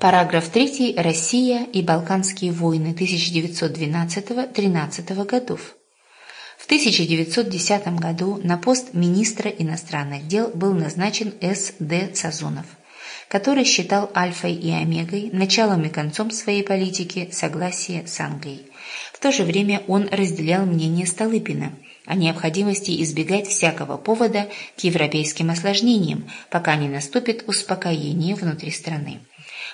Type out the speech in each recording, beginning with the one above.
Параграф 3. Россия и Балканские войны 1912-13 годов. В 1910 году на пост министра иностранных дел был назначен С. Д. Сазонов, который считал альфой и омегой, началом и концом своей политики согласие с Англией. В то же время он разделял мнение Столыпина о необходимости избегать всякого повода к европейским осложнениям, пока не наступит успокоение внутри страны.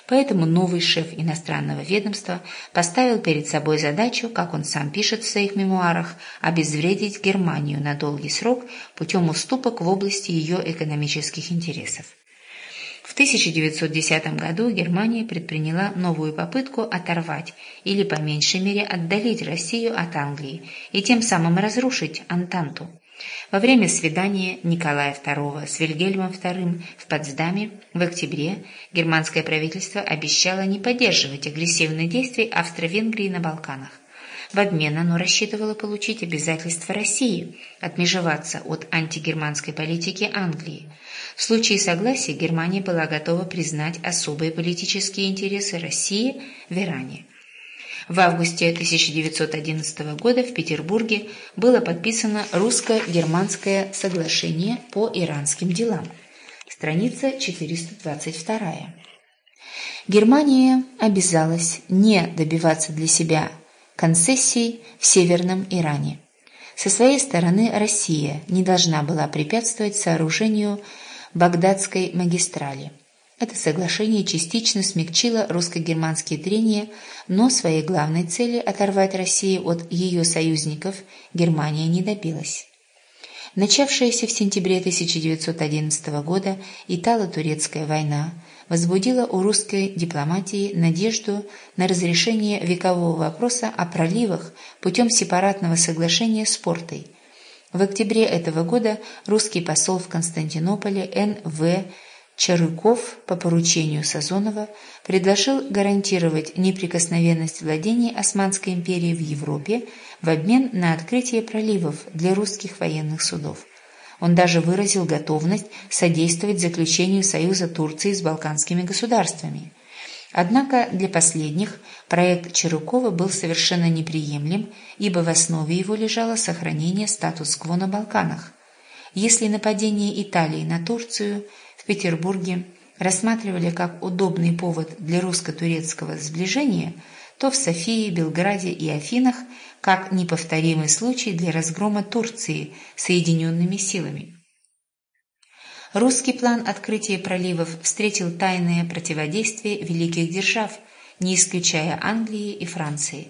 Поэтому новый шеф иностранного ведомства поставил перед собой задачу, как он сам пишет в своих мемуарах, обезвредить Германию на долгий срок путем уступок в области ее экономических интересов. В 1910 году Германия предприняла новую попытку оторвать или по меньшей мере отдалить Россию от Англии и тем самым разрушить Антанту. Во время свидания Николая II с Вильгельмом II в Потсдаме в октябре германское правительство обещало не поддерживать агрессивные действия Австро-Венгрии на Балканах. В обмен оно рассчитывало получить обязательства России отмежеваться от антигерманской политики Англии. В случае согласия Германия была готова признать особые политические интересы России в Иране. В августе 1911 года в Петербурге было подписано русско-германское соглашение по иранским делам. Страница 422. Германия обязалась не добиваться для себя концессий в Северном Иране. Со своей стороны Россия не должна была препятствовать сооружению Багдадской магистрали. Это соглашение частично смягчило русско-германские трения, но своей главной цели оторвать Россию от ее союзников Германия не добилась. Начавшаяся в сентябре 1911 года Итало-Турецкая война возбудила у русской дипломатии надежду на разрешение векового вопроса о проливах путем сепаратного соглашения с Портой. В октябре этого года русский посол в Константинополе Н.В. Чарыков по поручению Сазонова предложил гарантировать неприкосновенность владений Османской империи в Европе в обмен на открытие проливов для русских военных судов. Он даже выразил готовность содействовать заключению союза Турции с балканскими государствами. Однако для последних проект Чарукова был совершенно неприемлем, ибо в основе его лежало сохранение статус-кво на Балканах. Если нападение Италии на Турцию – в Петербурге рассматривали как удобный повод для русско-турецкого сближения, то в Софии, Белграде и Афинах как неповторимый случай для разгрома Турции соединенными силами. Русский план открытия проливов встретил тайное противодействие великих держав, не исключая Англии и Франции.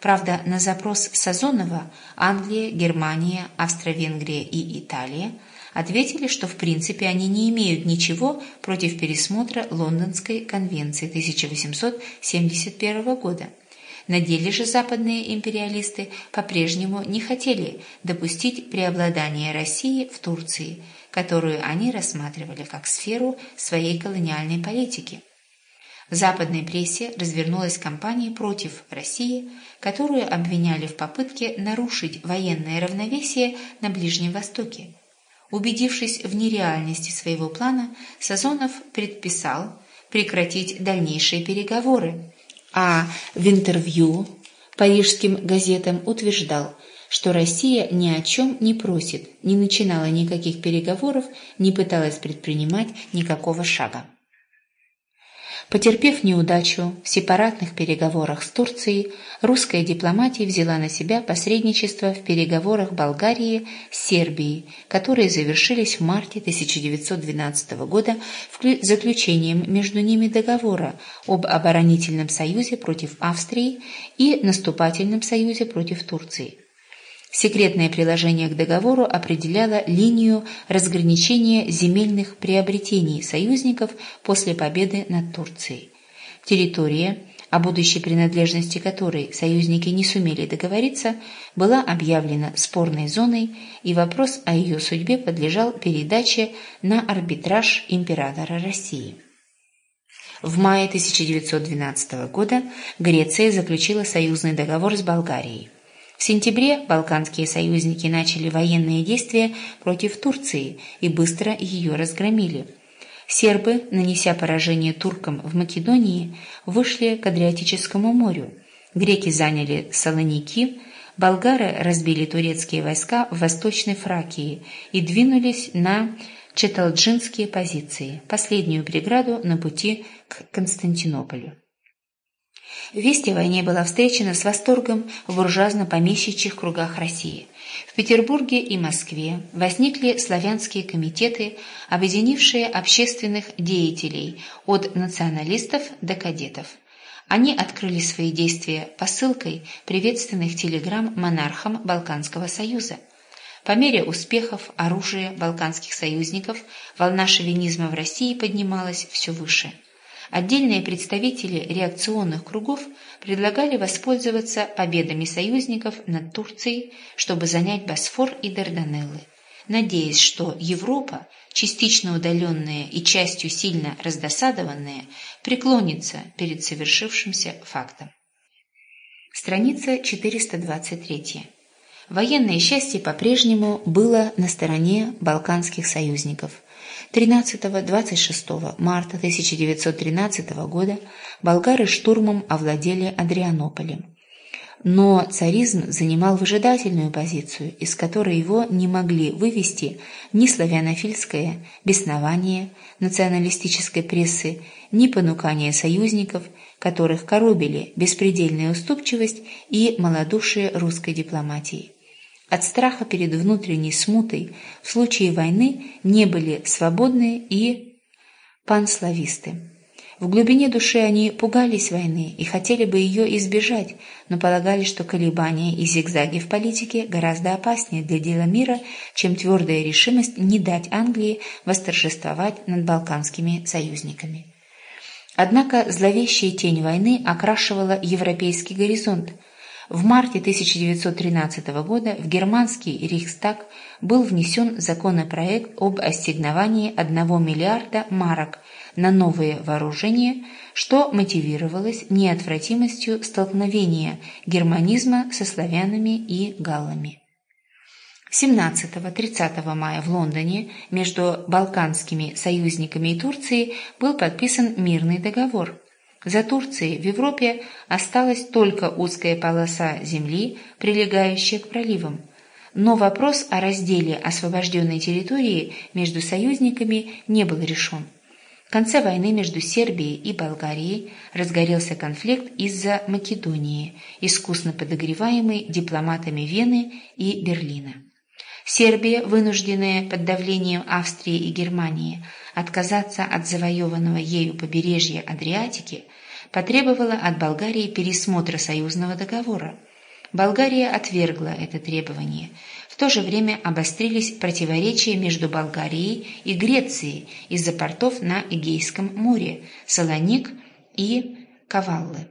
Правда, на запрос Сазонова Англия, Германия, Австро-Венгрия и Италия – ответили, что в принципе они не имеют ничего против пересмотра Лондонской конвенции 1871 года. На деле же западные империалисты по-прежнему не хотели допустить преобладания России в Турции, которую они рассматривали как сферу своей колониальной политики. В западной прессе развернулась кампания против России, которую обвиняли в попытке нарушить военное равновесие на Ближнем Востоке. Убедившись в нереальности своего плана, Сазонов предписал прекратить дальнейшие переговоры, а в интервью парижским газетам утверждал, что Россия ни о чем не просит, не начинала никаких переговоров, не пыталась предпринимать никакого шага. Потерпев неудачу в сепаратных переговорах с Турцией, русская дипломатия взяла на себя посредничество в переговорах Болгарии с Сербией, которые завершились в марте 1912 года заключением между ними договора об оборонительном союзе против Австрии и наступательном союзе против Турции. Секретное приложение к договору определяло линию разграничения земельных приобретений союзников после победы над Турцией. Территория, о будущей принадлежности которой союзники не сумели договориться, была объявлена спорной зоной, и вопрос о ее судьбе подлежал передаче на арбитраж императора России. В мае 1912 года Греция заключила союзный договор с Болгарией. В сентябре балканские союзники начали военные действия против Турции и быстро ее разгромили. Сербы, нанеся поражение туркам в Македонии, вышли к Адриатическому морю. Греки заняли Салоники, болгары разбили турецкие войска в Восточной Фракии и двинулись на Четалджинские позиции, последнюю преграду на пути к Константинополю. Весть о войне была встречена с восторгом в буржуазно-помещичьих кругах России. В Петербурге и Москве возникли славянские комитеты, объединившие общественных деятелей от националистов до кадетов. Они открыли свои действия посылкой приветственных телеграмм монархам Балканского союза. По мере успехов оружия балканских союзников волна шовинизма в России поднималась все выше – Отдельные представители реакционных кругов предлагали воспользоваться победами союзников над Турцией, чтобы занять Босфор и Дарданеллы, надеясь, что Европа, частично удаленная и частью сильно раздосадованная, преклонится перед совершившимся фактом. Страница 423. Военное счастье по-прежнему было на стороне балканских союзников – 13-26 марта 1913 года болгары штурмом овладели Адрианополем. Но царизм занимал выжидательную позицию, из которой его не могли вывести ни славянофильское беснование националистической прессы, ни понукание союзников, которых коробили беспредельная уступчивость и малодушие русской дипломатии. От страха перед внутренней смутой в случае войны не были свободны и панслависты. В глубине души они пугались войны и хотели бы ее избежать, но полагали, что колебания и зигзаги в политике гораздо опаснее для дела мира, чем твердая решимость не дать Англии восторжествовать над балканскими союзниками. Однако зловещая тень войны окрашивала европейский горизонт – в марте 1913 года в германский Рейхстаг был внесен законопроект об ассигновании 1 миллиарда марок на новые вооружения, что мотивировалось неотвратимостью столкновения германизма со славянами и галлами. 17-30 мая в Лондоне между балканскими союзниками и Турцией был подписан мирный договор – за Турцией в Европе осталась только узкая полоса земли, прилегающая к проливам. Но вопрос о разделе освобожденной территории между союзниками не был решен. В конце войны между Сербией и Болгарией разгорелся конфликт из-за Македонии, искусно подогреваемый дипломатами Вены и Берлина. Сербия, вынужденная под давлением Австрии и Германии отказаться от завоеванного ею побережья Адриатики, потребовала от Болгарии пересмотра союзного договора. Болгария отвергла это требование. В то же время обострились противоречия между Болгарией и Грецией из-за портов на Эгейском море – Салоник и Каваллы.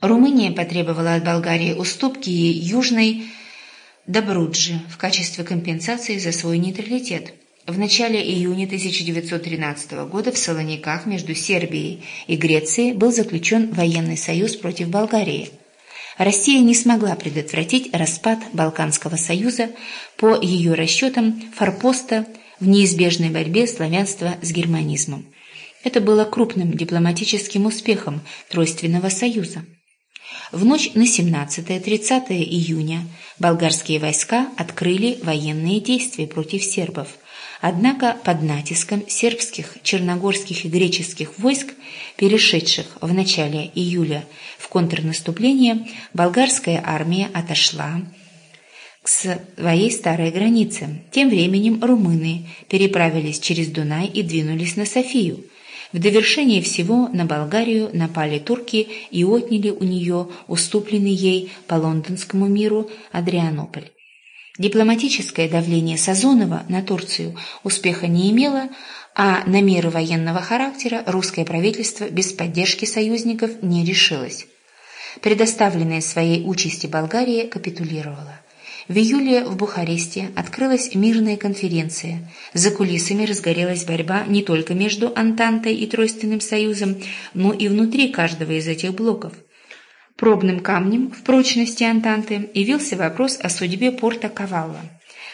Румыния потребовала от Болгарии уступки Южной Добруджи в качестве компенсации за свой нейтралитет – в начале июня 1913 года в Солониках между Сербией и Грецией был заключен военный союз против Болгарии. Россия не смогла предотвратить распад Балканского союза по ее расчетам форпоста в неизбежной борьбе славянства с германизмом. Это было крупным дипломатическим успехом Тройственного союза. В ночь на 17-30 июня болгарские войска открыли военные действия против сербов – Однако под натиском сербских, черногорских и греческих войск, перешедших в начале июля в контрнаступление, болгарская армия отошла к своей старой границе. Тем временем румыны переправились через Дунай и двинулись на Софию. В довершение всего на Болгарию напали турки и отняли у нее уступленный ей по лондонскому миру Адрианополь. Дипломатическое давление Сазонова на Турцию успеха не имело, а на меры военного характера русское правительство без поддержки союзников не решилось. Предоставленная своей участи Болгария капитулировала. В июле в Бухаресте открылась мирная конференция. За кулисами разгорелась борьба не только между Антантой и Тройственным союзом, но и внутри каждого из этих блоков – Пробным камнем в прочности Антанты явился вопрос о судьбе порта Кавалла.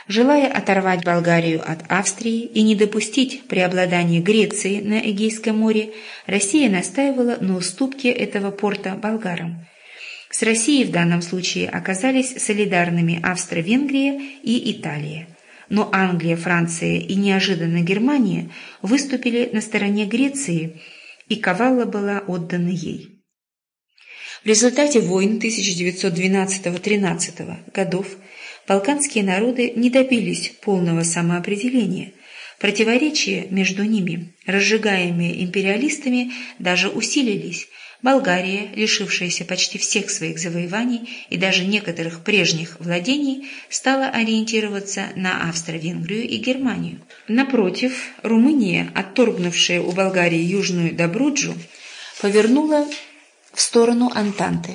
Желая оторвать Болгарию от Австрии и не допустить преобладания Греции на Эгейском море, Россия настаивала на уступке этого порта болгарам. С Россией в данном случае оказались солидарными Австро-Венгрия и Италия. Но Англия, Франция и неожиданно Германия выступили на стороне Греции, и Кавалла была отдана ей. В результате войн 1912-13 годов балканские народы не добились полного самоопределения. Противоречия между ними, разжигаемые империалистами, даже усилились. Болгария, лишившаяся почти всех своих завоеваний и даже некоторых прежних владений, стала ориентироваться на Австро-Венгрию и Германию. Напротив, Румыния, отторгнувшая у Болгарии Южную Добруджу, повернула в сторону Антанты.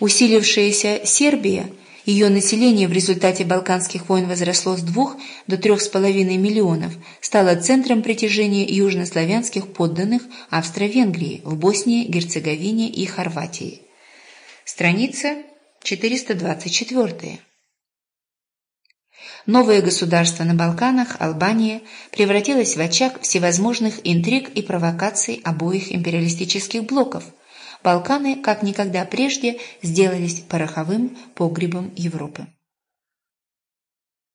Усилившаяся Сербия, ее население в результате Балканских войн возросло с двух до трех с половиной миллионов, стала центром притяжения южнославянских подданных Австро-Венгрии в Боснии, Герцеговине и Хорватии. Страница 424. Новое государство на Балканах, Албания, превратилось в очаг всевозможных интриг и провокаций обоих империалистических блоков – Балканы, как никогда прежде, сделались пороховым погребом Европы.